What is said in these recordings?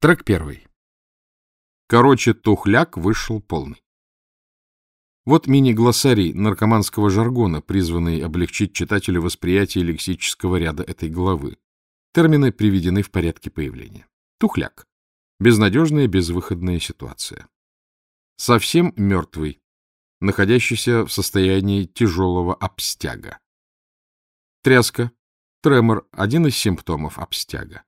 Трек первый. Короче, тухляк вышел полный. Вот мини-глоссарий наркоманского жаргона, призванный облегчить читателю восприятие лексического ряда этой главы. Термины приведены в порядке появления. Тухляк. Безнадежная, безвыходная ситуация. Совсем мертвый, находящийся в состоянии тяжелого обстяга. Тряска. Тремор – один из симптомов обстяга.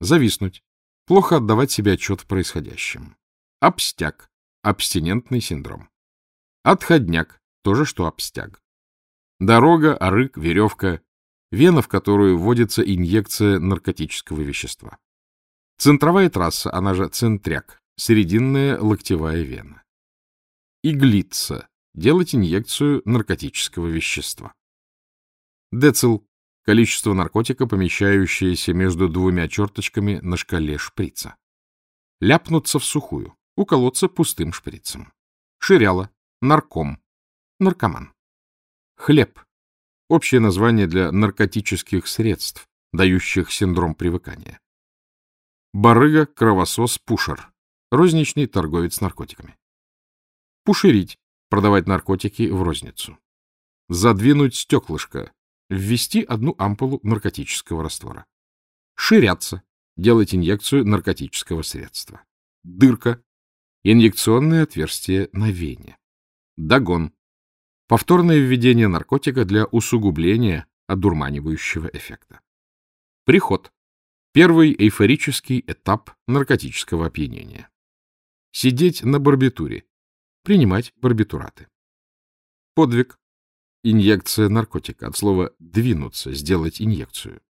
Зависнуть. Плохо отдавать себе отчет в происходящем. Обстяг. Абстинентный синдром. Отходняк. То же, что обстяг. Дорога, арык, веревка. Вена, в которую вводится инъекция наркотического вещества. Центровая трасса, она же центряк. Срединная локтевая вена. Иглица. Делать инъекцию наркотического вещества. Децил количество наркотика, помещающееся между двумя черточками на шкале шприца. Ляпнуться в сухую, уколоться пустым шприцем. Ширяло, нарком, наркоман. Хлеб — общее название для наркотических средств, дающих синдром привыкания. Барыга, кровосос, пушер — розничный торговец наркотиками. Пушерить — продавать наркотики в розницу. Задвинуть стеклышко ввести одну ампулу наркотического раствора. Ширяться, делать инъекцию наркотического средства. Дырка, инъекционное отверстие на вене. Догон, повторное введение наркотика для усугубления одурманивающего эффекта. Приход, первый эйфорический этап наркотического опьянения. Сидеть на барбитуре, принимать барбитураты. Подвиг, Инъекция наркотика. От слова «двинуться», «сделать инъекцию».